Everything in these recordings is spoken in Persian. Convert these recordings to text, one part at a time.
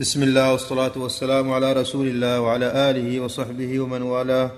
بسم الله والصلاة والسلام على رسول الله وعلى آله وصحبه ومن والاه.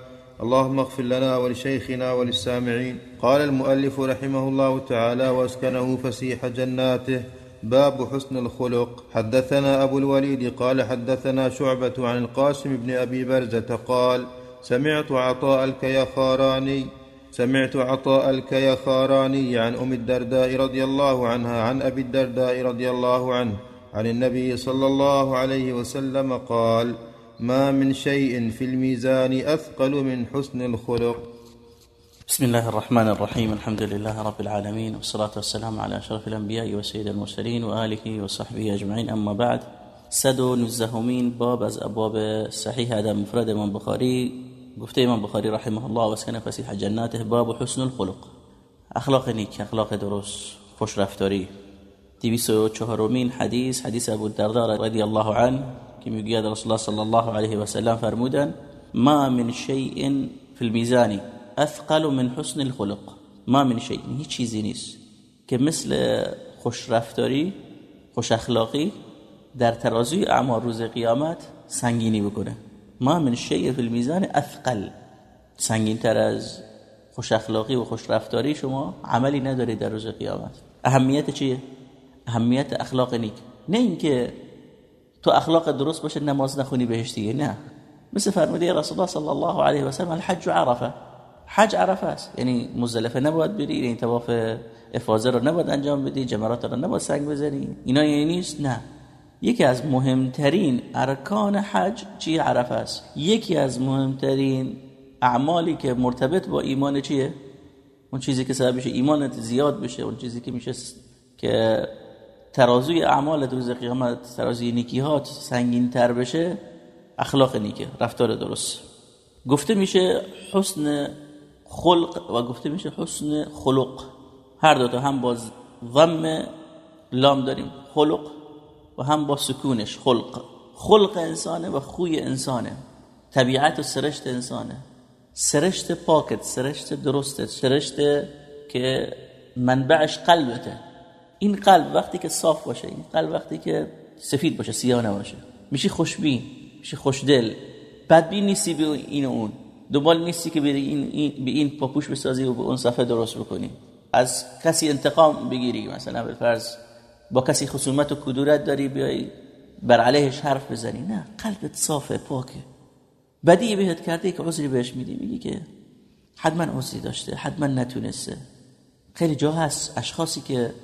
اللهم اغفر لنا ولشيخنا وللسامعين. قال المؤلف رحمه الله تعالى واسكنه فسيح جناته. باب حسن الخلق. حدثنا أبو الوليد قال حدثنا شعبة عن القاسم بن أبي برزة قال سمعت عطاء الكيخاراني. سمعت عطاء الكيخاراني عن أم الدرداء رضي الله عنها عن أبي الدرداء رضي الله عنه. عن النبي صلى الله عليه وسلم قال ما من شيء في الميزان أثقل من حسن الخلق. بسم الله الرحمن الرحيم الحمد لله رب العالمين والصلاة والسلام على أشرف الأنبياء وسيد المرسلين وآله وصحبه أجمعين. أما بعد صد و نزدهمین باب از أبواب صحیح ادب مفرد إمام بخاری گفته إمام بخاری رحمه الله و اسکن فسیح جناته باب حسن الخلق. أخلاق نیک أخلاق درست خوش رفتاری دویست و چهارمین حدیث حدیث ابو الدرداء رضی الله عنه که می‌گوید رسول الله صلی الله علیه و سلم فرمودن ما من شیء فی الميزان اثقل من حسن الخلق. ما من شیء هیچ چیزی نیست که مثل خوش رفتاری خوش اخلاقی در ترازوی اعمال روز قیامت سنگینی بکنه. ما من شیء فی الميزان اثقل. سنگین تر از خوش اخلاقی و خوش رفتاری شما عملی ندارید در روز قیامت. اهمیت چیه؟ اهمیت اخلاق نیک. نه اینکه تو اخلاق درست باشه نماز نخونی بهش دیگه نه. مثل فرموده رسول الله صلی الله علیه و سلم الحج عرفه. حج عرفه است. یعنی مزدلفه نباید بری یعنی طواف افاضه رو نباید انجام بدی جمرات رو نباید سنگ بزنی. اینا یعنی نیست؟ نه. یکی از مهمترین ارکان حج چی عرفه است؟ یکی از مهمترین اعمالی که مرتبط با ایمان چیه؟ اون چیزی که سبب بشه ایمانت زیاد بشه اون چیزی که میشه که ترازوی اعمال روز قیامت ترازوی نیکیهات سنگین تر بشه اخلاق نیکه رفتار درست. گفته میشه حسن خلق و گفته میشه حسن خلق. هر دو تا هم با ضم لام داریم. خلق و هم با سکونش خلق. خلق انسانه و خوی انسانه. طبیعت و سرشت انسانه. سرشت پاکت سرشت درسته سرشت که منبعش قلبته. این قلب وقتی که صاف باشه این قلب وقتی که سفید باشه سیاه نباشه میشی خوشبین میشی خوشدل. بدبین نیستی به این و اون. دنبال نیستی که بری این, این به این پاپوش بسازی و به اون صفحه درست بکنی. از کسی انتقام بگیری مثلا به فرض با کسی خصومت و کدورت داری بیای بر علیهش حرف بزنی. نه قلبت صافه پاکه. بدی بهت کرده که عذری بهش میدی میگی که حتما عذری داشته حتما نتونسته. خیلی جا هست اشخاصی که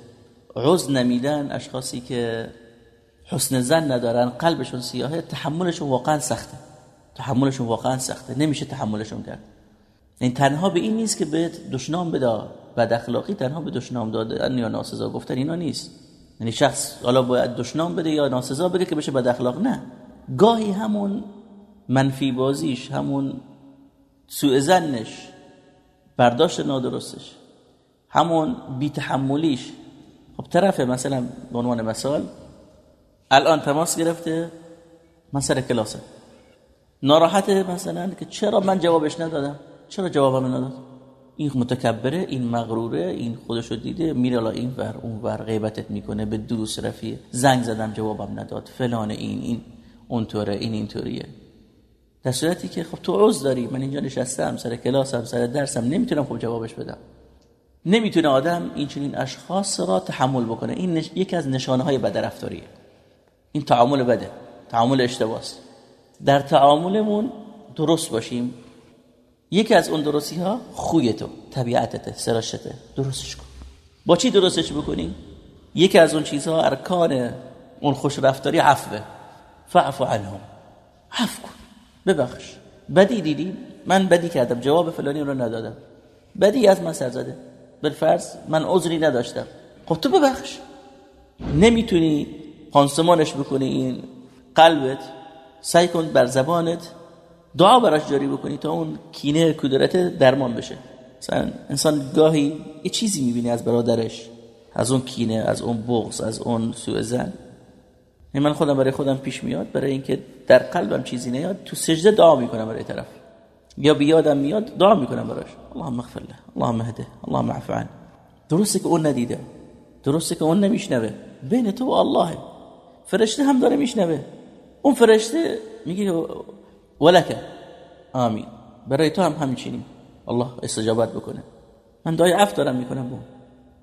عذر نمیدن اشخاصی که حسن زن ندارن قلبشون سیاهه تحملشون واقعا سخته. تحملشون واقعا سخته. نمیشه تحملشون کرد. این تنها به این نیست که بهت دشنام بده. بد اخلاقی تنها به دشنام دادن یا ناسزا گفتن اینا نیست. یعنی شخص حالا باید دشنام بده یا ناسزا بگه که بشه بد اخلاق. نه. گاهی همون منفی بازیش همون سوء زنش برداشت نادرستش همون بی تحملیش خب طرف مثلا به عنوان مثال الان تماس گرفته من سر کلاسه ناراحته مثلا که چرا من جوابش ندادم؟ چرا جوابم نداد؟ این متکبره این مغروره این خودشو دیده میره الا این ور اون ور غیبتت می‌کنه به دوست رفیه زنگ زدم جوابم نداد فلان این این اونطوره این اینطوریه. در صورتی که خب تو عوض داری من اینجا نشستم سر کلاسم سر درسم نمی‌تونم خب جوابش بدم. نمی‌تونه آدم این چنین اشخاص را تحمل بکنه. این نش... یکی از نشانه های بدرفتاریه این تعامل بده. تعامل اشتباس. در تعاملمون درست باشیم. یکی از اون درستی ها خوی تو طبیعتته سرشته درستش کن. با چی درستش بکنی یکی از اون چیزها ارکان اون خوش رفتاری عفوه. فعفو عنهم. عفو کن. ببخش. بدی دیدی؟ من بدی کردم. جواب فلانی رو ندادم. بدی از من سر زده. بالفرض من عذری نداشتم. خب تو ببخش. نمی‌تونی پانسمانش بکنی این قلبت. سعی کن بر زبانت دعا براش جاری بکنی تا اون کینه کدرت درمان بشه. مثلا انسان گاهی یه چیزی می‌بینی از برادرش از اون کینه از اون بغض از اون سوء زن من خودم برای خودم پیش میاد برای اینکه در قلبم چیزی نیاد تو سجده دعا می‌کنم برای طرف. یا بیادم میاد دعا می‌کنم براش. اللهم اغفر له اللهم اهده اللهم اعف عنه. درسته که اون ندیده. درسته که اون نمیشنوه. بین تو و الله. فرشته هم داره میشنوه. اون فرشته میگه ولکه آمین. برای تو هم همچینی الله استجابت بکنه. من دعای عفو دارم می‌کنم با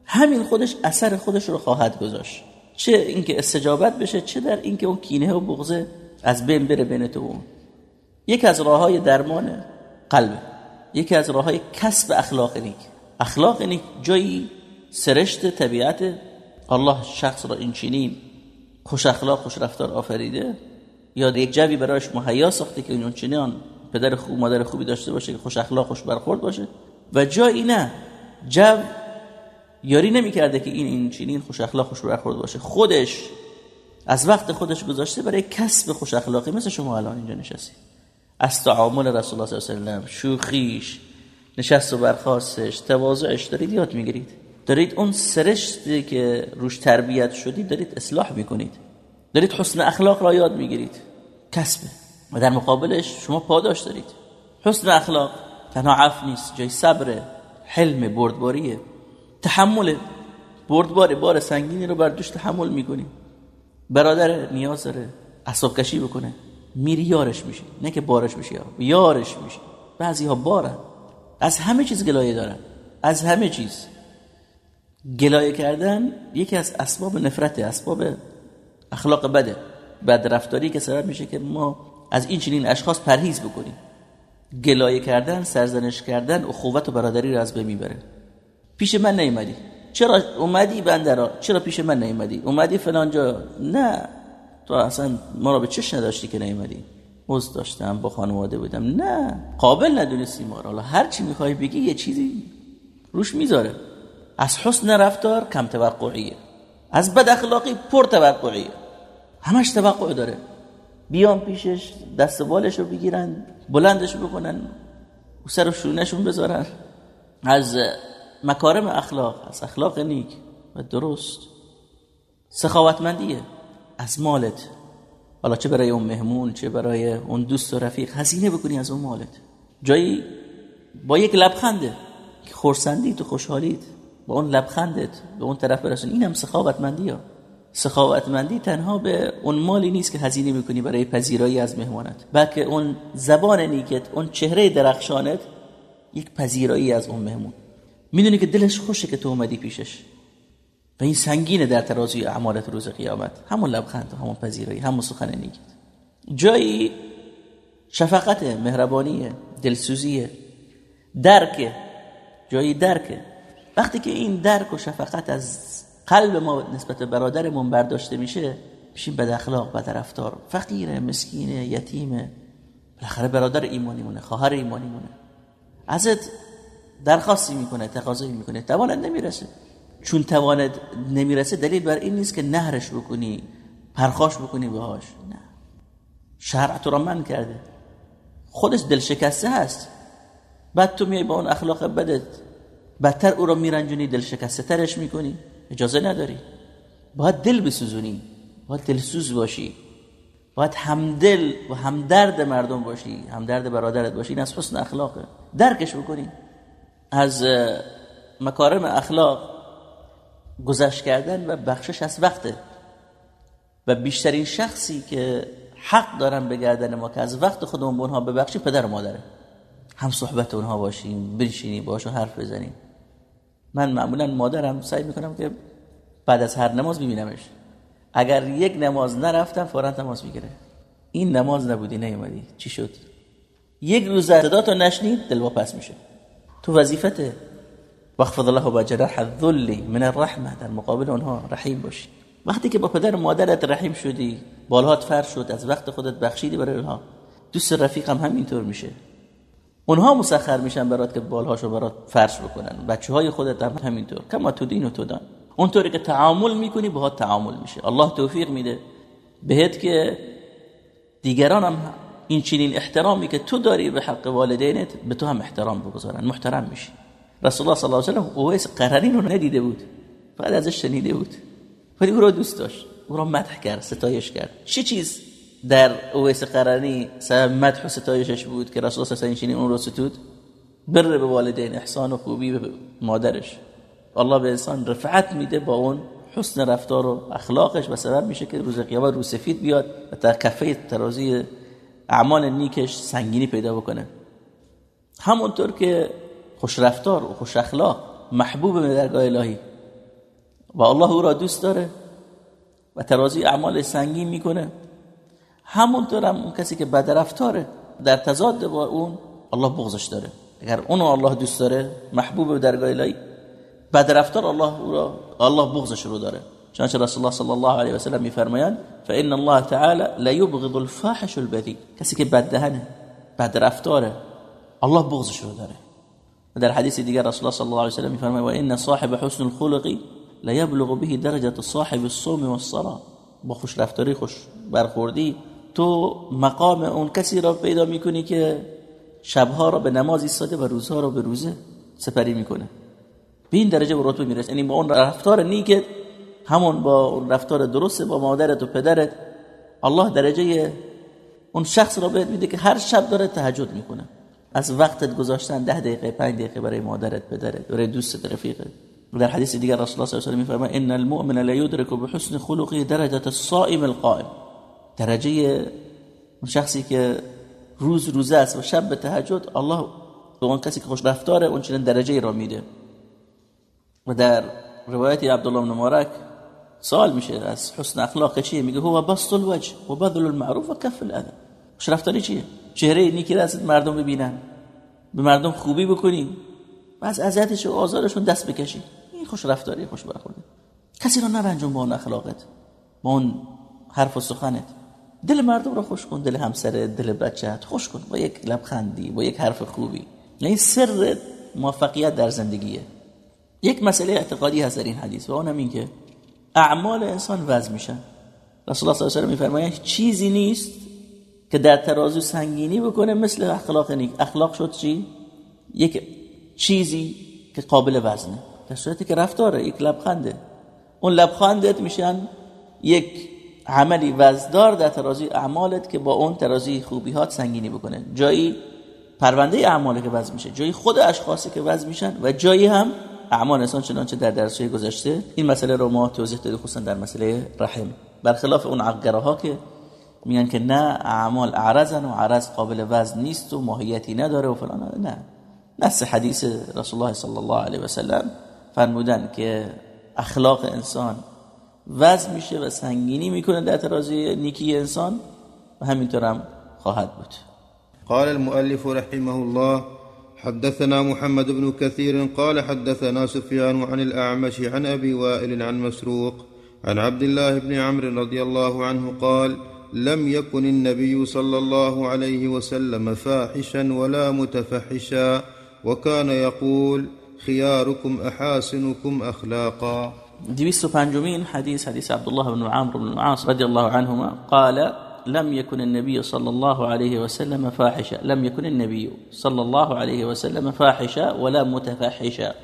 همین خودش اثر خودش رو خواهد گذاشت. چه اینکه استجابت بشه چه در اینکه اون کینه و بغضه از بین بره بین تو اون. یکی از راه های درمان قلب. یکی از راه های کسب اخلاق نیک. اخلاق نیک جایی سرشت طبیعت الله شخص را این خوش اخلاق خوش رفتار آفریده یا یک جوی برایش مهیا ساخته که اون چنین پدر خوب مادر خوبی داشته باشه که خوش اخلاق خوش برخورد باشه. و جایی نه. جو یاری نمی‌کرده که این این خوش اخلاق خوش برخورد باشه. خودش از وقت خودش گذاشته برای کسب خوش اخلاقی. مثل شما الان اینجا نشستید. از تعامل رسول الله صلی الله علیه و شوخیش نشست و برخواستش تواضعش. دارید یاد می‌گیرید. دارید اون سرشتی که روش تربیت شدید دارید اصلاح می‌کنید. دارید حسن اخلاق را یاد می‌گیرید. کسبه. و در مقابلش شما پاداش دارید. حسن اخلاق تنها عفو نیست جای صبر حلم بردباریه. تحمل بردبار بار سنگینی رو بر دوش تحمل می‌کنی. برادر نیاز داره اصاب کشی بکنه. میری یارش میشی. نه که بارش میشی یارش میشی. بعضی ها بارن. از همه چیز گلایه دارن. از همه چیز. گلایه کردن یکی از اسباب نفرت اسباب اخلاق بده بد رفتاری که سبب میشه که ما از این چنین اشخاص پرهیز بکنیم. گلایه کردن سرزنش کردن اخوت و برادری رو از بین می‌بره. پیش من نیومدی. چرا اومدی بندرا چرا پیش من نیومدی؟ اومدی فلان جا. نه. تو اصلا ما را به چش نداشتی که نیومدی؟ عذر داشتم با خانواده بودم. نه قابل ندونستی ما را هر چی می‌خوای بگی یه چیزی روش می‌ذاره. از حسن رفتار کم توقعیه. از بد اخلاقی پر توقعیه. همش توقع داره. بیان پیشش دست بالش رو بگیرن بلندش بکنن و سر و شونشون بذارن. از مکارم اخلاق از اخلاق نیک و درست. سخاوتمندیه. از مالت. حالا چه برای اون مهمون چه برای اون دوست و رفیق. هزینه بکنی از اون مالت. جایی با یک لبخنده. که خورسندی تو خوشحالید با اون لبخندت به اون طرف برسون. اینم سخاوتمندی ها. سخاوتمندی تنها به اون مالی نیست که هزینه می‌کنی برای پذیرایی از مهمانت. بلکه اون زبان نیکت اون چهره درخشانت یک پذیرایی از اون مهمون. می‌دونی که دلش خوشه که تو اومدی پیشش. و این سنگینه در ترازوی اعمالت روز قیامت. همون لبخند همون پذیرایی همون سخن نیکت جایی شفقت مهربانی دلسوزی درک جایی درک وقتی که این درک و شفقت از قلب ما نسبت به برادرمون برداشته میشه میشیم بد اخلاق بد رفتار. فقیره مسکینه یتیمه. بالاخره برادر ایمانی مونه خواهر ایمانی مونه ازت درخواستی می‌کنه تقاضایی می‌کنه. توانت نمی‌رسه. چون توانت نمی‌رسه دلیل بر این نیست که نهرش بکنی پرخاش بکنی بهاش نه. شرع تو را من کرده. خودش دل شکسته هست. بعد تو میای با اون اخلاق بدت. بدتر او را میرنجونی دل شکسته ترش می‌کنی. اجازه نداری. باید دل بسوزونی. باید دلسوز باشی. باید همدل و همدرد مردم باشی. همدرد برادرت باشی. این از حسن اخلاقه. درکش بکنی. از مکارم اخلاق گذشت کردن و بخشش از وقته. و بیشترین شخصی که حق دارن به گردن ما که از وقت خودمون به اونها ببخشی پدر و مادره. هم صحبت اونها باشیم بنشینیم باشون حرف بزنیم. من معمولا مادرم سعی می‌کنم که بعد از هر نماز ببینمش اگر یک نماز نرفتم فورا تماس می‌گیره. این نماز نبودی نیومدی. چی شد؟ یک روز صدا تو نشنید دل پس میشه. تو وظیفته. واخفض الله با جراح الذل من الرحمه در مقابل اونها رحیم باشی. وقتی که با پدر مادرت رحیم شدی بالهات فر شد از وقت خودت بخشیدی برای اونها دوست رفیقم هم همینطور میشه. اونها مسخر میشن برات که بالهاشو برات فرش بکنن. بچه های خودت هم همینطور. کما تو دین و تو دان. اونطوری که تعامل می‌کنی باها تعامل میشه. الله توفیق میده. بهت که دیگران هم این چنین احترامی که تو داری به حق والدینت به تو هم احترام بگذارن. محترم میشی. رسول الله صلی الله علیه و آله اویس قرنین رو ندیده بود. فقط ازش شنیده بود. ولی او را دوست داشت. او را مدح کرد ستایش کرد. چه چیز در اویس قرنی سبب مدح و ستایشش بود که رسول الله صلی الله اون رو ستود؟ بر به والدین احسان و خوبی به مادرش. الله به انسان رفعت میده با اون حسن رفتار و اخلاقش و سبب میشه که روز قیامت رو سفید بیاد و تا کفه ترازی اعمال نیکش سنگینی پیدا بکنه. همونطور که خوش رفتار و خوش اخلاق محبوب به درگاه الهی. و الله او را دوست داره و ترازی اعمال سنگین می‌کنه. همونطور هم اون کسی که بد رفتاره در تضاد با اون الله بغضش داره. اگر اونو الله دوست داره محبوب به درگاه الهی بد رفتار الله او را الله بغضش رو داره. چنانچه رسول الله صلی الله علیه و سلم میفرمایند فان الله تعالی لا يبغض الفاحش البذيء کسی که بد دهنه بد رفتاره الله بغضش رو داره. در حدیث دیگر رسول الله صلی الله علیه و سلم میفرماید و ان صاحب حسن الخلق لا يبلغ به درجه صاحب الصوم والصلاه با خوش رفتاری خوش برخوردی تو مقام اون کسی را پیدا می‌کنی که شبها را به نماز ایستاده و روزها را به روزه سپری می‌کنه. به این درجه به رتبه می‌رسه یعنی با اون رفتار نیکت همون با اون رفتار درست با مادرت و پدرت الله درجه اون شخص را بهت میده که هر شب داره تهجد می‌کنه. از وقتت گذاشتن ده دقیقه پنج دقیقه برای مادرت پدرت. برای دوستت رفیقت در حدیث دیگر رسول الله صلی الله علیه و آله میفرماید ان المؤمن لا يدرك بحسن خلقه درجه الصائم القائم. درجه اون شخصی که روز روزه است و شب به تهجد الله به اون کسی که خوش رفتاره اون چنین درجه را میده. و در روایت عبدالله بن مبارک سوال میشه از حسن اخلاق چیه؟ میگه هو بسط الوجه و بذل المعروف و کف الاذى خوش رفتاری چیه؟ چهره نیکی دست مردم ببینن. به مردم خوبی بکنی و از و آزارشون دست بکشی این خوش رفتاری خوش برخوردی کسی رو نرنجون با اون اخلاقت. با اون حرف و سخنت. دل مردم رو خوش کن دل همسر دل بچهت. خوش کن. با یک لبخندی با یک حرف خوبی. یعنی سر موفقیت در زندگیه. یک مسئله اعتقادی هست در این حدیث و اونم این که اعمال انسان وزن میشن. رسول الله صلی الله علیه و میفرمایند چیزی نیست که در ترازو سنگینی بکنه مثل اخلاق نیک. اخلاق شد چی؟ یک چیزی که قابل وزنه. در صورتی که رفتاره یک لبخنده. اون لبخندت میشن یک عملی وزدار در ترازی اعمالت که با اون ترازی خوبیات سنگینی بکنه. جایی پرونده اعمالی که وزن میشه جایی خود اشخاصی که وزن میشن و جایی هم اعمال انسان چنانچه در درسای گذشته. این مسئله رو ما توضیح دادیم خصوصا در مسئله رحم. برخلاف اون عقره ها که میگن که نه اعمال عرضن و عرض قابل وزن نیست و ماهیتی نداره و فلان. نه. نص حدیث رسول الله صلی الله علیه و سلم فرمودن که اخلاق انسان وزن میشه و سنگینی میکنه در ترازی نیکی انسان و همینطور هم خواهد بود. قال المؤلف رحمه الله حدثنا محمد بن كثير قال حدثنا سفيان عن الأعمش عن أبي وائل عن مسروق عن عبد الله بن عمرو رضي الله عنه قال لم يكن النبي صلى الله عليه وسلم فاحشا ولا متفحشا وكان يقول خياركم أحاسنكم أخلاقا. دویست و پنجمین حدیث حدیث عبدالله بن عمرو بن العاص رضي الله عنهما قال لم يكن النبي صلى الله عليه وسلم فاحشا لم يكن النبي صلى الله عليه وسلم فاحشا ولا متفحشا.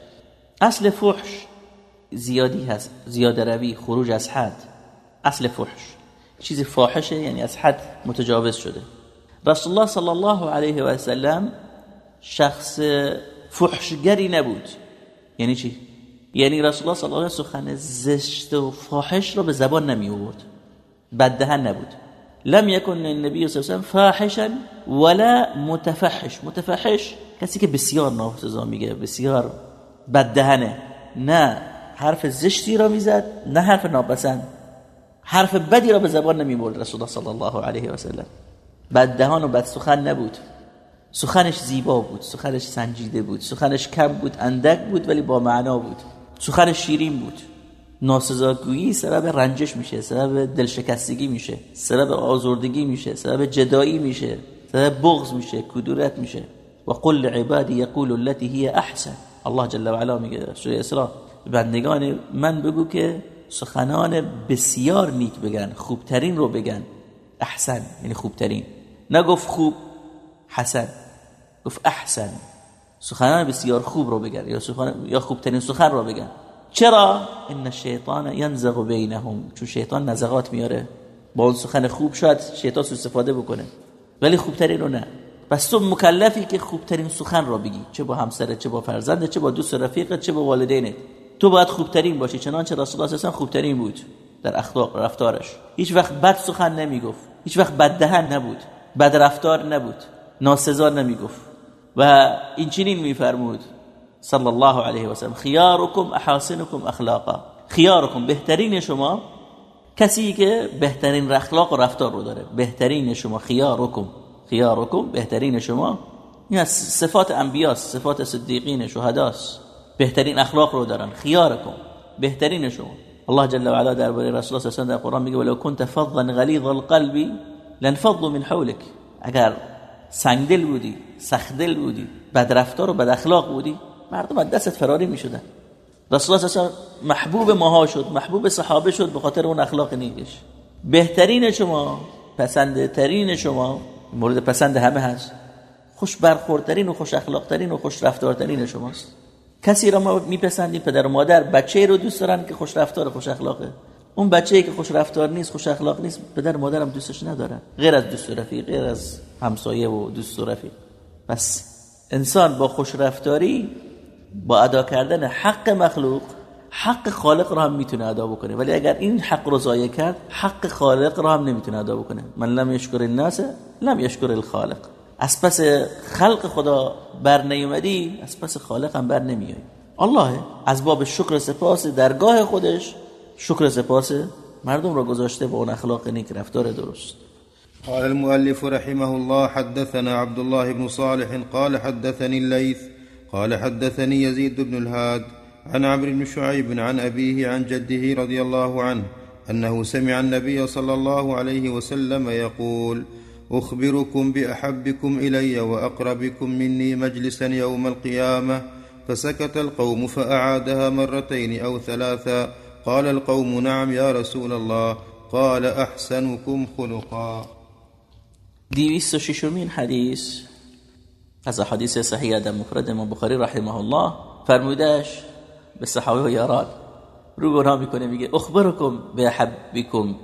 أصل فحش زیادی هست زیاده روی خروج از حد. أصل فحش. چیزی فاحشه یعنی از حد متجاوز شده. رسول الله صلی الله علیه و سلم شخص فحشگری نبود. یعنی چی؟ یعنی رسول الله صلی الله علیه سخن زشت و فاحش را به زبان نمی آورد. بددهن نبود. لم يكن النبي صلی الله علیه و فاحشا ولا متفحش. متفحش کسی که بسیار نافذا میگه بسیار بددهنه. نه حرف زشتی را می‌زد نه حرف ناپسند. حرف بدی را به زبان نمی برد رسول الله صلی الله علیه و سلم بددهان و بد سخن نبود. سخنش زیبا بود سخنش سنجیده بود سخنش کم بود اندک بود ولی با معنا بود. سخنش شیرین بود. ناسزاگویی سبب رنجش میشه سبب دلشکستگی میشه سبب آزردگی میشه سبب جدایی میشه سبب بغض میشه کدورت میشه. و قل عبادی یقول التي هي احسن. الله جل و علا میگه سوره اسراء. بندگان من بگو که سخنان بسیار نیک بگن خوبترین رو بگن. احسن یعنی خوبترین. نگفت خوب حسن. گفت احسن. سخنان بسیار خوب رو بگن یا سخن یا خوبترین سخن رو بگن. چرا؟ ان الشیطان ینزغ بینهم. چون شیطان نزغات میاره. با اون سخن خوب شاید شیطان سو استفاده بکنه. ولی خوبترین رو نه. پس تو مکلفی که خوبترین سخن را بگی. چه با همسرت چه با فرزندت چه با دوست رفیقت چه با والدینت. تو باید خوبترین باشی چنانچه رسول الله صلی خوبترین بود در اخلاق رفتارش. هیچ وقت بد سخن نمی‌گفت هیچ وقت بد دهن نبود بد رفتار نبود ناسزا نمی‌گفت. و این چنین میفرمود صلی الله علیه و سلم خیارکم احاسنکم اخلاقا. خیارکم بهترین شما کسی که بهترین اخلاق و رفتار رو داره. بهترین شما خیارکم. خیارکم بهترین شما. این صفات انبیاست صفات صدیقین شهداست. بهترین اخلاق رو دارن. خیارکم بهترین شما الله جل و علا درباره رسول الله صلی در قرآن میگه ولو كنت فظا غلیظ القلب لانفضوا من حولك اگر سنگدل بودی سختدل بودی بد رفتار و بد اخلاق بودی مردم از دستت فراری می‌شدن. رسول الله صلی محبوب ماها شد محبوب صحابه شد به خاطر اون اخلاق نیکش. بهترین شما پسنده ترین شما مورد پسند همه هست. خوش برخوردترین و خوش اخلاقترین و خوش رفتارترین شماست. کسی را ما میپسندیم پدر و مادر بچه رو دوست دارن که خوش رفتار خوش اخلاقه. اون بچه که خوش رفتار نیست خوش اخلاق نیست پدر و مادرم دوستش ندارن غیر از دوست و رفیق غیر از همسایه و دوست و رفیق. پس انسان با خوش رفتاری با ادا کردن حق مخلوق حق خالق را هم می‌تونه ادا بکنه. ولی اگر این حق رو ضایع کرد حق خالق را هم نمی‌تونه ادا بکنه. من لم یشکر الناس لم یشکر الخالق. از پس خلق خدا بر نیومدی از پس خالق هم بر نمیایی الله. از باب شکر سپاس درگاه خودش شکر سپاس مردم را گذاشته با اون اخلاق نیک رفتار درست. قال المؤلف رحمه الله حدثنا عبد الله بن صالح قال حدثني الليث قال حدثني يزيد بن الهاد عن عمرو بن شعيب عن أبيه عن جده رضي الله عنه أنه سمع النبي صلى الله عليه وسلم يقول أخبركم بأحبكم إلي وأقربكم مني مجلسا يوم القيامة. فسكت القوم فأعادها مرتين أو ثلاثا. قال القوم نعم يا رسول الله. قال أحسنكم خلقا. دیویست و ششمین حدیث. از حدیث صحیح در مفرد امام بخاری رحمه الله فرمودش به صحابه و یاران. رو گناه میکنه میگه اخبرکم به حبکم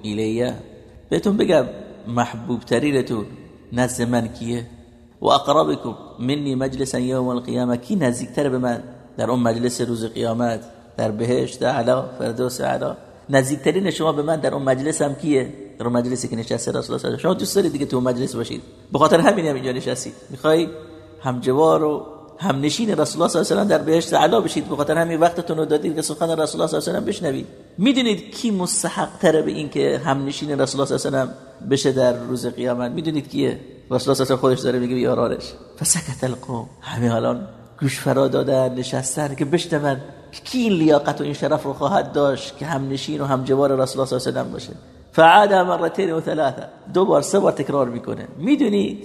بهتون بگم محبوب ترینتون نزد من کیه؟ و اقربکم منی مجلسا یوم القیامه. کی نزدیکتر به من در اون مجلس روز قیامت؟ در بهشت اعلا فردوس اعلا نزدیکترین شما به من در اون مجلس هم کیه؟ در اون مجلسی که نشسته رسول الله شما دوست دارید دیگه تو مجلس باشید؟ به خاطر همین هم اینجا نشستید. می‌خوای؟ همجوار و هم نشین رسول الله صلی الله علیه و در بهشت اعلا بشید به خاطر همین وقتتون رو دادید که سخن رسول الله صلی الله علیه و بشنوید. می‌دونید کی مستحق تره به این که هم نشین رسول الله صلی الله علیه و بشه در روز قیامت؟ می‌دونید کیه؟ رسول الله صلی خودش داره میگه یارارش فسکت القوم. همین الان گوش فرا دادن نشستن که بشنون کی این لیاقت و این شرف رو خواهد داشت که هم نشین و هم جوار رسول الله صلی الله علیه و باشه؟ فعاد مرتين و ثلاثه. دو بار سه بار تکرار می‌کنه. می‌دونید؟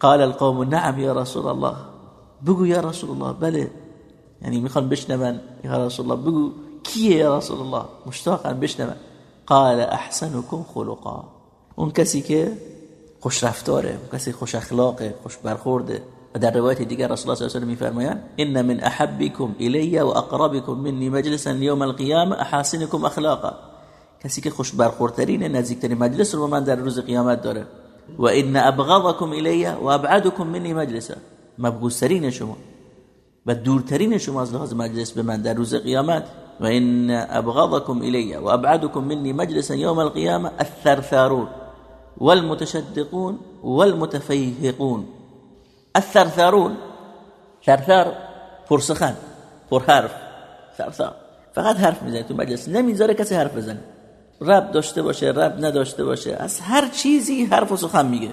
قال القوم نعم یا رسول الله. بگو یا رسول الله بله یعنی میخوان بشنون یا رسول الله بگو کیه یا رسول الله؟ مشتاقن بشنون قال أحسنكم خلقا. اون کسی که خوش رفتاره اون کسی خوش اخلاقه خوش برخورده. و در روایت دیگر رسول الله صلی الله علیه و میفرمایند إن من أحبكم الی و أقربكم مني مجلسا يوم القيامة أحاسنكم أخلاقا. کسی که خوش برخوردترین نزدیکترین مجلس رو من در روز قیامت داره. و إن أبغضكم الی و أبعدكم مني مجلسا. مبغوسترین شما و دورترین شما از لحاظ مجلس به من در روز قیامت و ان ابغضكم الی و ابعدكم مني مجلسا يوم القيامه الثرثارون والمتشدقون والمتفيهقون الثرثارون ثرثار پرسخن پر حرف ثرثار فقط حرف می‌زنه تو مجلس نمی‌ذاره کسی حرف بزنه. رب داشته باشه رب نداشته باشه از هر چیزی حرف و سخن میگه.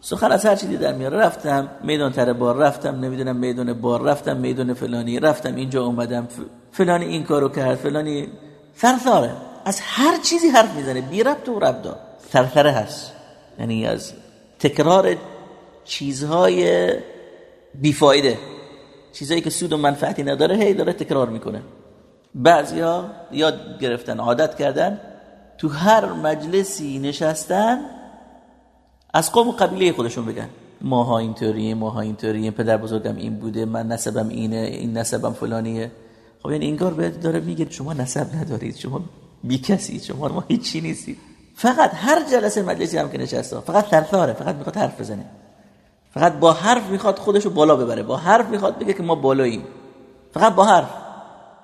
سخن از هر چیزی در میاره. رفتم میدان تر بار رفتم نمی‌دونم میدون بار رفتم میدون فلانی رفتم اینجا اومدم فلانی این کارو کرد فلانی ثرثاره از هر چیزی حرف می‌زنه. بی ربط و ربط. ثرثره هست. یعنی از تکرار چیزهای بیفایده. چیزهایی که سود و منفعتی نداره هی داره تکرار می‌کنه. بعضیا یاد گرفتن عادت کردن تو هر مجلسی نشستن از قوم قبیله خودشون بگن. ماها اینطوریه ماها اینطوریه پدر بزرگم این بوده من نسبم اینه این نسبم فلانیه. خب یعنی اینگار بهت داره میگه شما نسب ندارید شما بی کسی شما ما هیچی نیستید فقط هر جلسه مجلسی هم که نشسته فقط ثرثاره فقط می‌خواد حرف بزنه. فقط با حرف می‌خواد خودشو بالا ببره با حرف می‌خواد بگه که ما بالاییم. فقط با حرف.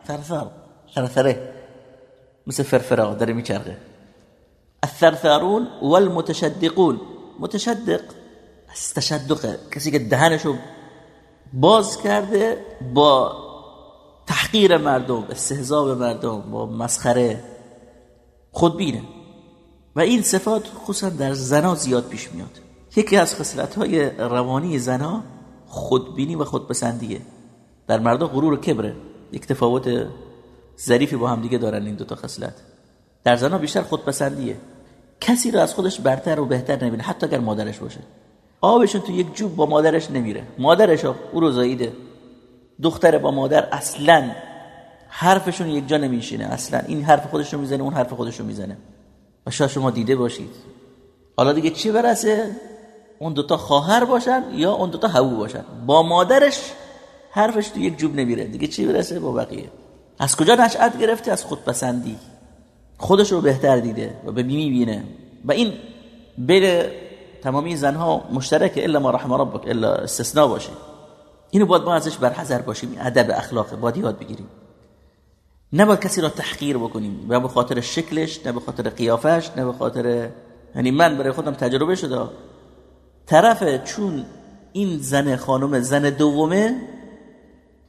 ثرثار ثرثره مثل فرفره داره میچرخه. الثرثارون والمتشدقون. متشدق. از تشدقه کسی که دهنشو باز کرده با تحقیر مردم استهزاء به مردم با مسخره خودبینه. و این صفات خصوصا در زنا زیاد پیش میاد. یکی از خصلت های روانی زنا خودبینی و خودپسندیه. در مردا غرور و کبره. یک تفاوت ظریفی با هم دیگه دارن این دوتا خصلت. در زنا بیشتر خودپسندیه. کسی رو از خودش برتر و بهتر نمی‌بینه حتی اگر مادرش باشه. آبشون تو یک جوب با مادرش نمیره. مادرش او رو زاییده. دختر با مادر اصلا حرفشون یک جا نمیشینه اصلا این حرف خودش رو می‌زنه اون حرف خودش رو می‌زنه. و شاید شما دیده باشید. حالا دیگه چی برسه؟ اون دوتا خواهر باشن یا اون دوتا هوو باشن؟ با مادرش حرفش تو یک جوب نمیره. دیگه چی برسه با بقیه؟ از کجا نشأت گرفته از خودپسندی. خودش رو بهتر دیده و به می‌بینه. و این بین تمامی زنها مشترکه الا ما رحم ربک الا استثناء باشه. اینو باید ما ازش برحذر باشیم ادب اخلاق باید یاد بگیریم. نباید کسی را تحقیر بکنیم نه به خاطر شکلش نه به خاطر قیافش نه به خاطر یعنی من برای خودم تجربه شده. طرف چون این زن خانم زن دومه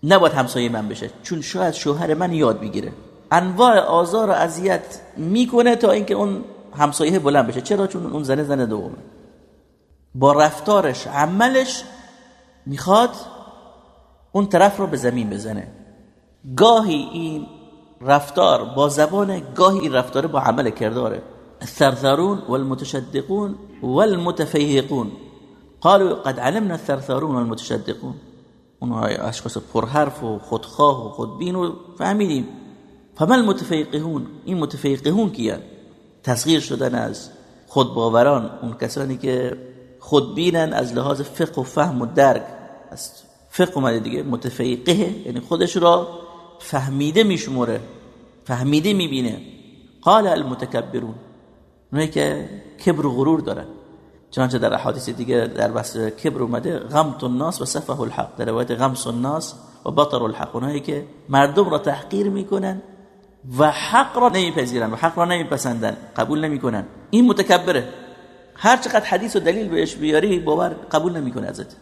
نباید همسایه من بشه. چون شاید شوهر من یاد بگیره. انواع آزار و اذیت می‌کنه تا اینکه اون همسایه بلند بشه. چرا؟ چون اون زن زن دومه. با رفتارش عملش می‌خواد اون طرف رو به زمین بزنه. گاهی این رفتار با زبان گاهی این رفتار با عمل کرداره الثرثرون والمتشدقون والمتفيهقون قالوا قد علمنا الثرثرون والمتشدقون. اونها اشخاص پرحرف و خودخواه و خودبین و فهمیدیم. فما المتفیقهون؟ این متفیقهون کیان تصغیر شدن از خودباوران اون کسانی که خودبینن از لحاظ فقه و فهم و درک. از فقه اومده دیگه متفیقه یعنی خودش را فهمیده میشموره فهمیده می‌بینه. قال المتکبرون اونایی که کبر و غرور دارن. چنانچه در احادیث دیگه در بحث کبر اومده غمت الناس و صفه الحق. در روایت غمس الناس و بطر الحق. اونایی که مردم را تحقیر می‌کنن و حق را نمیپذیرن و حق را نمیپسندن قبول نمی‌کنن. این متکبره. هر چقدر حدیث و دلیل بهش بیاری باور قبول نمی‌کنه ازت.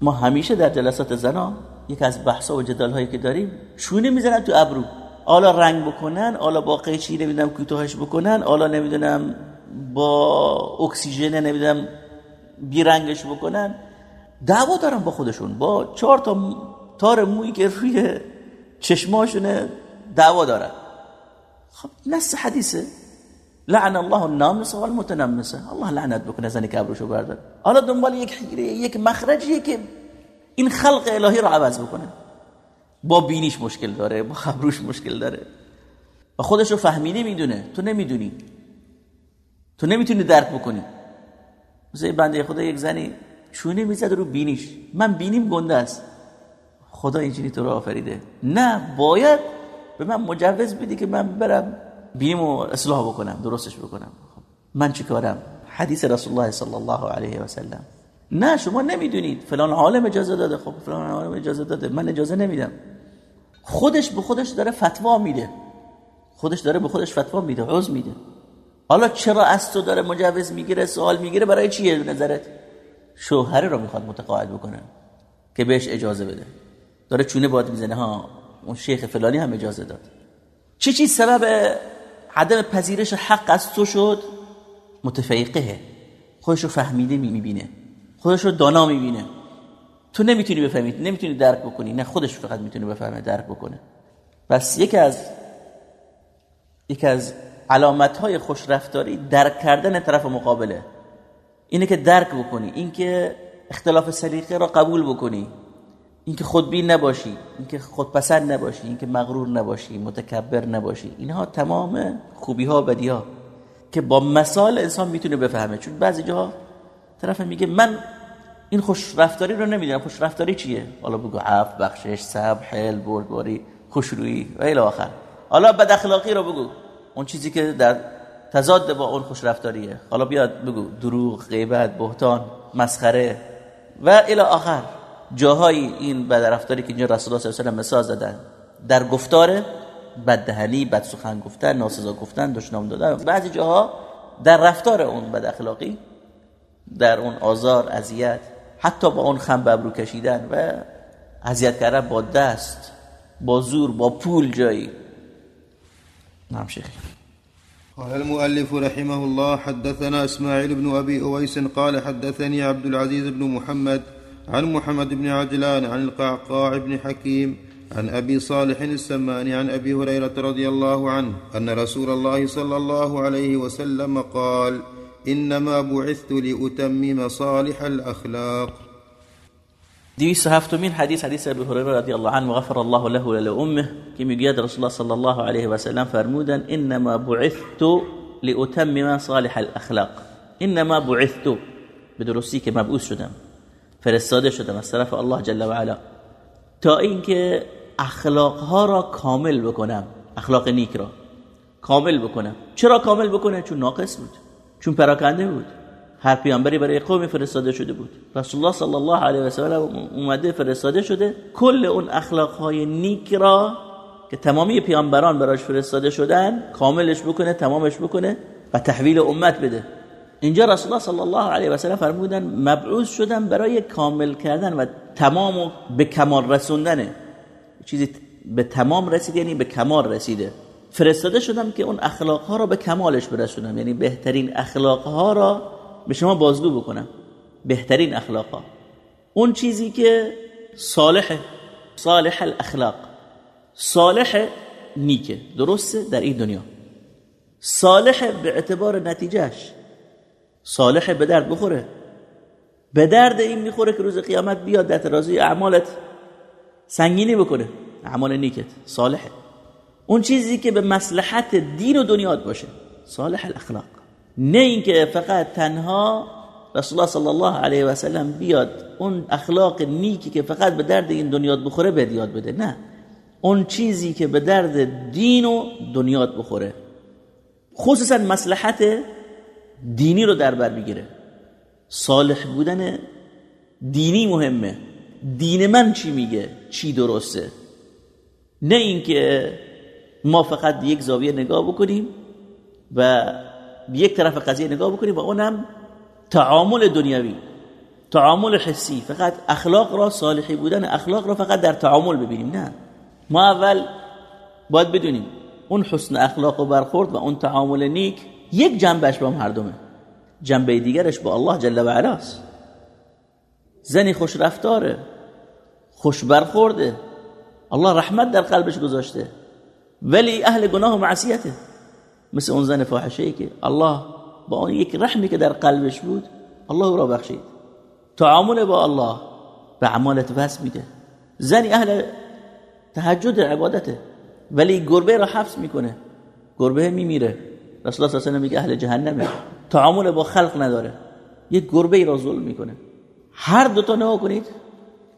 ما همیشه در جلسات زنا یک از بحثا و جدال هایی که داریم شونه می‌زنن تو ابرو. حالا رنگ بکنن حالا با قیچی نمی‌دونم کوتاهش بکنن حالا نمی‌دونم با اکسیژن نمی‌دونم رنگش بکنن. دعوا دارن با خودشون با چهار تا تار مویی که روی چشماشونه دعوا دارن. خب نص حدیثه. لعن الله النامس والمتنمسه الله لعنت بکنه زنی که ابروشو برداره. حالا دنبال یک یک مخرجیه که این خلق الهی رو عوض بکنه. با بینیش مشکل داره با ابروش مشکل داره. و خودش رو فهمیده می‌دونه. تو نمی‌دونی. تو نمی‌تونی درک بکنی. مثل بنده خدا یک زنی چونه می‌زد رو بینیش. من بینیم گنده است. خدا اینجوری تو رو آفریده. نه باید به من مجوز بدی که من برم بینیمو اصلاح بکنم درستش بکنم. من چی کارم؟ حدیث رسول الله صلی الله علیه و سلم. نه شما نمی‌دونید. فلان عالم اجازه داده. خب فلان عالم اجازه داده. من اجازه نمیدم. خودش به خودش داره فتوا میده. خودش داره به خودش فتوا میده عوض میده. حالا چرا از تو داره مجوز می‌گیره سوال می‌گیره؟ برای چیه نظرت؟ شوهر رو می‌خواد متقاعد بکنه که بهش اجازه بده. داره چونه باد می‌زنه ها. اون شیخ فلانی هم اجازه داد. چه چیز سبب عدم پذیرش حق از تو شد؟ متفیقه خودش رو فهمیده می‌بینه. خودش رو دانا می‌بینه. تو نمی‌تونی بفهمی نمی‌تونی درک بکنی. نه خودش فقط می‌تونه بفهمه درک بکنه. پس یکی از یکی از علامت های خوش رفتاری درک کردن طرف مقابله. اینه که درک بکنی. اینکه اختلاف سلیقه را قبول بکنی. اینکه خودبین نباشی اینکه خودپسند نباشی اینکه مغرور نباشی متکبر نباشی. اینها تمام خوبی ها بدی ها که با مثال انسان می‌تونه بفهمه. چون بعضی جاها طرف میگه من این خوش رفتاری رو نمی‌دونم. خوش رفتاری چیه؟ حالا بگو عفو بخشش صبر حل بردباری خوشرویی و الی آخر. حالا بد اخلاقی رو بگو. اون چیزی که در تضاد با اون خوش رفتاریه حالا بیاد بگو دروغ غیبت بهتان مسخره و الی آخر. جاهای این بد رفتاری که اینجا رسول الله صلی الله علیه و مثال زدن. در گفتاره بددهنی بد سخن گفتن ناسزا گفتن دشنام دادن. بعضی جاها در رفتار اون بد اخلاقی در اون آزار اذیت حتی با اون خم ابرو کشیدن و اذیت کردن با دست با زور با پول جایی. نعم شیخ. قال المؤلف رحمه الله حدثنا اسماعيل بن ابي اويس قال حدثني عبد العزيز بن محمد عن محمد بن عجلان عن القعقاع بن حكيم عن أبي صالح السمان عن أبي هريرة رضي الله عنه أن رسول الله صلى الله عليه وسلم قال إنما بعثت لأتمم صالح الأخلاق. دویست هفتمین حدیث حدیث ابی هریره رضی الله عنه غفر الله له ولامه که میگوید رسول الله صلی الله علیه و سلم فرمودن انما بعثت لاتمم صالح الاخلاق انما بعثت به درستی که مبعوث شدم فرستاده شدم از طرف الله جل و علا. تا اینکه اخلاق ها را کامل بکنم اخلاق نیک را کامل بکنم. چرا کامل بکنه؟ چون ناقص بود چون پراکنده بود. هر پیامبری برای قومی فرستاده شده بود. رسول الله صلی الله علیه و سلم اومده فرستاده شده. کل اون اخلاق های نیک را که تمامی پیامبران براش فرستاده شدن کاملش بکنه تمامش بکنه و تحویل امت بده. اینجا رسول الله صلی الله علیه و سلم فرمودن مبعوث شدن برای کامل کردن و تمام و به کمال رسوندن. چیزی به تمام رسیده یعنی به کمال رسیده. فرستاده شدم که اون اخلاق ها را به کمالش برسونم. یعنی بهترین اخلاق ها را به شما بازگو بکنم. بهترین اخلاق ها اون چیزی که صالح صالح الاخلاق. صالح نیکه. درسته؟ در این دنیا. صالح به اعتبار نتیجهش صالح به درد بخوره. به درد این می‌خوره که روز قیامت بیاد در ترازوی اعمالت سنگینی بکنه. اعمال نیکت صالحه. اون چیزی که به مصلحت دین و دنیات باشه. صالح الاخلاق. نه اینکه فقط تنها رسول الله صلی الله علیه و سلم بیاد اون اخلاق نیکی که فقط به درد این دنیات بخوره به یاد بده. نه. اون چیزی که به درد دین و دنیات بخوره. خصوصا مصلحت دینی رو در بر بگیره صالح بودن دینی مهمه. دین من چی میگه؟ چی درسته؟ نه اینکه ما فقط یک زاویه نگاه بکنیم و یک طرف قضیه نگاه بکنیم و اونم تعامل دنیوی تعامل حسی. فقط اخلاق را صالحی بودن اخلاق را فقط در تعامل ببینیم. نه. ما اول باید بدونیم اون حسن اخلاق و برخورد و اون تعامل نیک یک جنبش با دومه جنبه دیگرش با الله جل و علاست. زنی خوش رفتاره خوش برخورده. الله رحمت در قلبش گذاشته. ولی اهل گناه و معصیته. مثل اون زن فاحشه که الله با اون یک رحمی که در قلبش بود الله را بخشید. تعامل با الله به اعمالت وصل میده. زنی اهل تهجد عبادته. ولی گربه را حبس می‌کنه. گربه میمیره. رسول الله صلی میگه اهل جهنمه. تعامل با خلق نداره. یک گربه را ظلم می‌کنه. هر دو تا نگاه کنید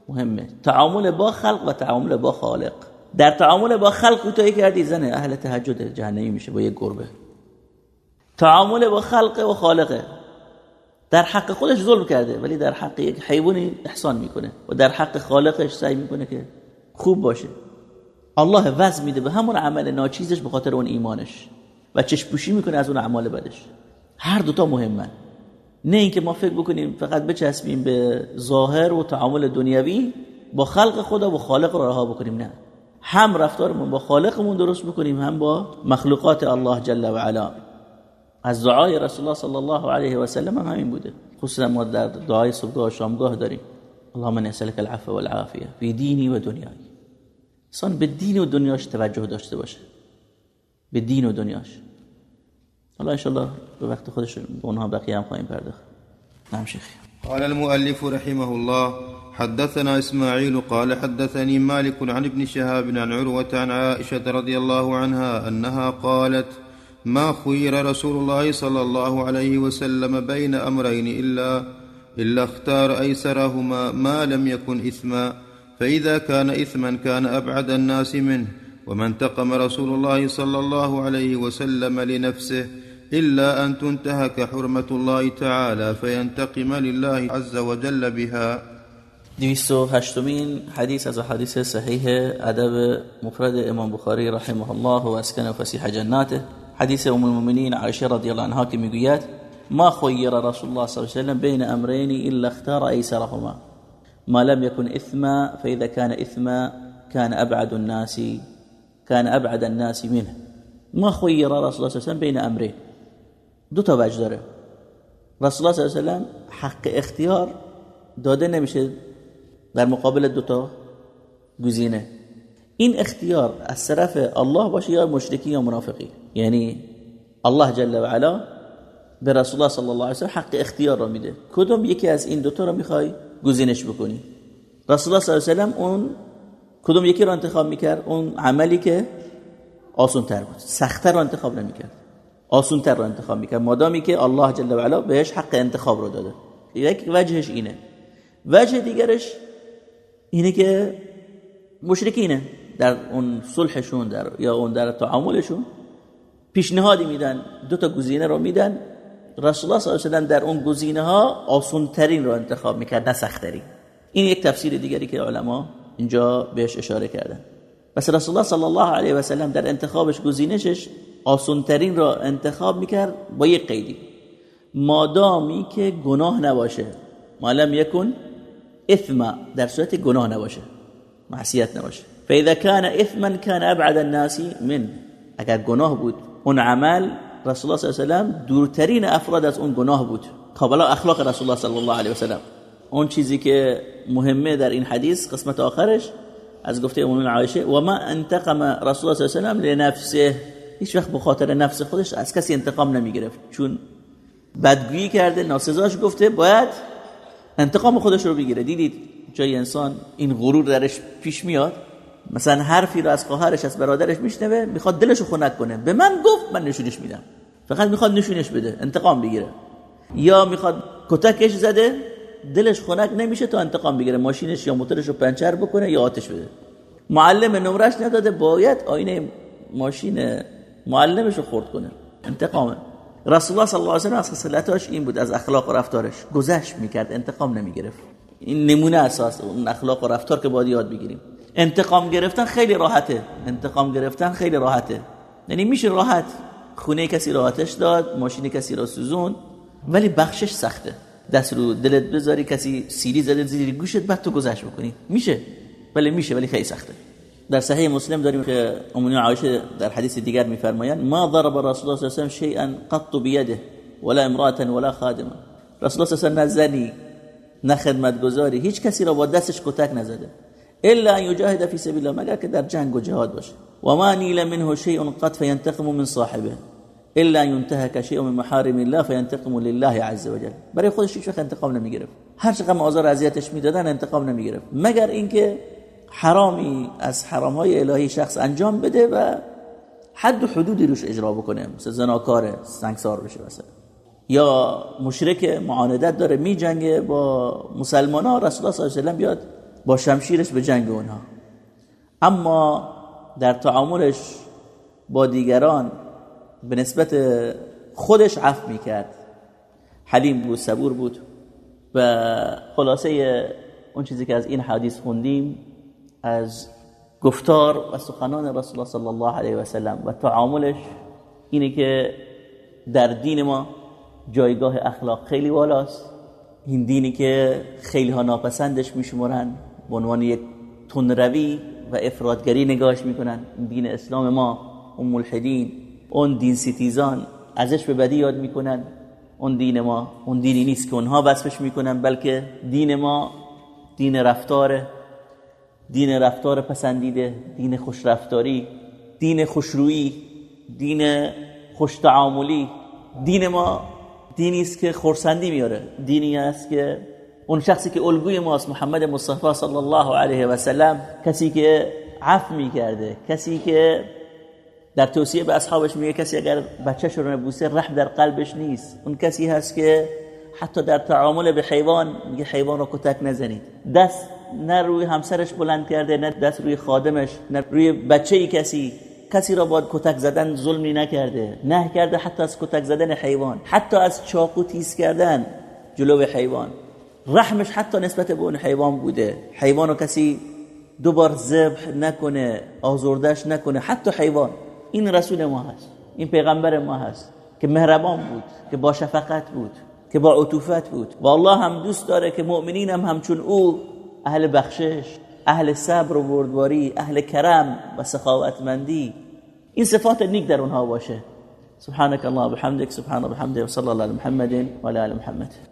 مهمه. تعامل با خلق و تعامل با خالق. در تعامل با خلق کوتاهی کردی زن اهل تهجد جهنمی میشه با یک گربه. تعامل با خلق و خالقه. در حق خودش ظلم کرده ولی در حق یک حیوانی احسان می‌کنه. و در حق خالقش سعی می‌کنه که خوب باشه. الله وز میده به همون عمل ناچیزش به خاطر اون ایمانش. و چشپوشی می‌کنه از اون اعمال بدش. هر دوتا مهمن. نه اینکه ما فکر بکنیم فقط بچسبیم به ظاهر و تعامل دنیوی با خلق خدا و خالق رو رها بکنیم نه. هم رفتارمون با خالقمون درست بکنیم هم با مخلوقات الله جل و علا. از دعای رسول الله صلی الله علیه و سلم هم همین بوده. خصوصا ما در دعای صبحگاه و شامگاه داریم. اللهم نسألك العفو والعافیه فی دینی و دنیای. انسان به دین و دنیاش توجه داشته باشه. به دین و دنیاش. الله انشاءالله به وقت خودش به اونها بقیه هم خواهیم پرداخت. نعم شیخی قال المؤلف رحمه الله حدثنا إسماعيل قال حدثني مالك عن ابن شهاب عن عروة عن عائشة رضي الله عنها أنها قالت ما خير رسول الله صلى الله عليه وسلم بين أمرين إلا إلا اختار أيسرهما ما لم يكن إثما فإذا كان إثما كان أبعد الناس منه. وما انتقم رسول الله صلى الله عليه وسلم لنفسه إلا أن تنتهك حرمة الله تعالى فينتقم لله عز وجل بها. 208 حديث از حديث صحيح ادب مفرد امام بخاري رحمه الله واسكن فسيح جناته. حديث ام المؤمنين عائشه رضي الله عنها كما ما خير رسول الله صلى الله عليه وسلم بين امرين الا اختار ايسرهما ما لم يكن اثما فاذا كان اثما كان ابعد الناس. كان ابعد الناس منه. ما خير رسول الله صلى الله عليه وسلم بين امرين دو تا داره. رسول الله صلی الله علیه و حق اختیار داده نمیشه. در مقابل دوتا گزینه. این اختیار از طرف الله باشه یا مشرکی یا منافقی یعنی الله جل و علا به رسول الله صلی الله علیه و حق اختیار را میده. کدوم یکی از این دوتا رو می‌خوای گزینش بکنی؟ رسول الله صلی الله علیه و اون کدوم یکی رو انتخاب می‌کرد؟ اون عملی که آسون تر بود. سختتر رو انتخاب نمی‌کرد. آسون تر رو انتخاب می‌کرد. مادامی که الله جل و علا بهش حق انتخاب رو داده. یک وجهش اینه. وجه دیگرش اینه که مشرکینه. در اون صلحشون در یا اون در تعاملشون پیشنهادی میدن. دو تا گزینه رو میدن. رسول الله صلی الله علیه و در اون گزینه ها آسون ترین رو انتخاب می‌کرد نه سخت ترین این یک تفسیر دیگری که علما اینجا بهش اشاره کردن. پس رسول الله صلی الله علیه و سلم در انتخابش گزینشش آسون ترین را انتخاب می‌کرد با یک قیدی. مادامی که گناه نباشه. معلم یکن اثم در صورت گناه نباشه. معصیت نباشه. فاذا كان اثما كان ابعد الناس من اگر گناه بود اون عمل رسول الله صلی الله علیه و سلم دورترین افراد از اون گناه بود. کابلا اخلاق رسول الله صلی الله علیه و سلم. اون چیزی که مهمه در این حدیث قسمت آخرش از گفته امون عایشه و ما انتقم رسول الله صلی الله علیه و لنفسه. هیچ وقت به خاطر نفس خودش از کسی انتقام نمی گرفت چون بدگویی کرده ناسزاش گفته باید انتقام خودش رو بگیره. دیدید جای انسان این غرور درش پیش میاد؟ مثلا حرفی رو از خواهرش از برادرش میشنوه می‌خواد دلش رو خنک کنه. به من گفت من نشونش میدم. فقط می‌خواد نشونش بده انتقام بگیره. یا می‌خواد کتکش زده دلش خنک نمیشه تا انتقام بگیره. ماشینش یا موتورش رو پنچر بکنه یا آتش بده. معلم نمرش نداده باید آینه ماشین معلمش رو خورد کنه. انتقامه رسول الله صلی الله علیه و از خصلتاش این بود از اخلاق و رفتارش. گذشت می‌کرد انتقام نمی‌گرفت. این نمونه اساس اون اخلاق و رفتار که باید یاد بگیریم. انتقام گرفتن خیلی راحته. انتقام گرفتن خیلی راحته. یعنی میشه راحت. خونه کسی راحتش داد ماشین کسی را سوزون ولی بخشش سخته. دست رو دلت بذاری کسی سیلی زده زیر گوشت بعد تو گذشت بکنی. میشه. ولی میشه ولی خیلی سخته. در صحیح مسلم داریم که امون عایشه در حدیث دیگر میفرمایند ما ضرب رسول الله صلی الله علیه و شیئا قط بيده ولا امراه ولا خادمه رسول الله صلی الله علیه و نه نه خدمتگزاری هیچ کسی را با دستش کتک نزده. الا ان یجاهد فی سبیل الله مگر که در جنگ و جهاد باشه. و ما نیل منه شیء قط فینتقم من صاحبه. الا ينتهك شيء من محارم الله فينتقم لله عز وجل. برای خودش هیچ انتقام نمی‌گرفت. هر چقدر آزار اذیتش می‌دادن انتقام نمی‌گرفت. مگر اینکه حرامی از حرام های الهی شخص انجام بده و حد و حدودی روش اجرا بکنه. مثل زناکار سنگسار بشه مثلا. یا مشرک معاندت داره می جنگه با مسلمان ها رسول الله صلی الله علیه و بیاد با شمشیرش به جنگ اونها. اما در تعاملش با دیگران به نسبت خودش عفو می‌کرد. حلیم بود صبور بود و خلاصه اون چیزی که از این حدیث خوندیم از گفتار و سخنان رسول الله صلی الله علیه و سلم و تعاملش اینه که در دین ما جایگاه اخلاق خیلی بالاست. این دینی که خیلی ها ناپسندش میشمرن به عنوان یک تنروی و افرادگری نگاهش می‌کنن. دین اسلام ما اون ملحدین اون دین ستیزان ازش به بدی یاد می‌کنن. اون دین ما اون دینی نیست که اونها وصفش می‌کنن بلکه دین ما دین رفتاره. دین رفتار پسندیده دین خوش رفتاری دین خوشرویی دین خوش تعاملی دین ما دینی است که خورسندی میاره دینی است که اون شخصی که الگوی ماست محمد مصطفی صلی الله علیه و سلم کسی که عفو می‌کرده کسی که در توصیه به اصحابش میگه کسی اگر بچه‌ش رو نبوسه رحم در قلبش نیست. اون کسی هست که حتی در تعامل به حیوان میگه حیوان رو کتک نزنید. دست نه روی همسرش بلند کرده نه دست روی خادمش نه روی بچه ای کسی. کسی را باید کتک زدن ظلمی نکرده. نه کرده حتی از کتک زدن حیوان حتی از چاقو تیز کردن جلو حیوان. رحمش حتی نسبت به اون حیوان بوده. حیوانو کسی دوبار ذبح نکنه آزردش نکنه. حتی حیوان. این رسول ما هست این پیغمبر ما هست که مهربان بود که با شفقت بود که با عطوفت بود. و الله هم دوست داره که مؤمنین هم همچون او اهل بخشش اهل صبر و بردباری اهل کرم و سخاوتمندی. این صفات نیک در اونها باشه. سبحانك الله وبحمدك سبحان الله وبحمده وصلى الله على محمد وعلى ال محمد.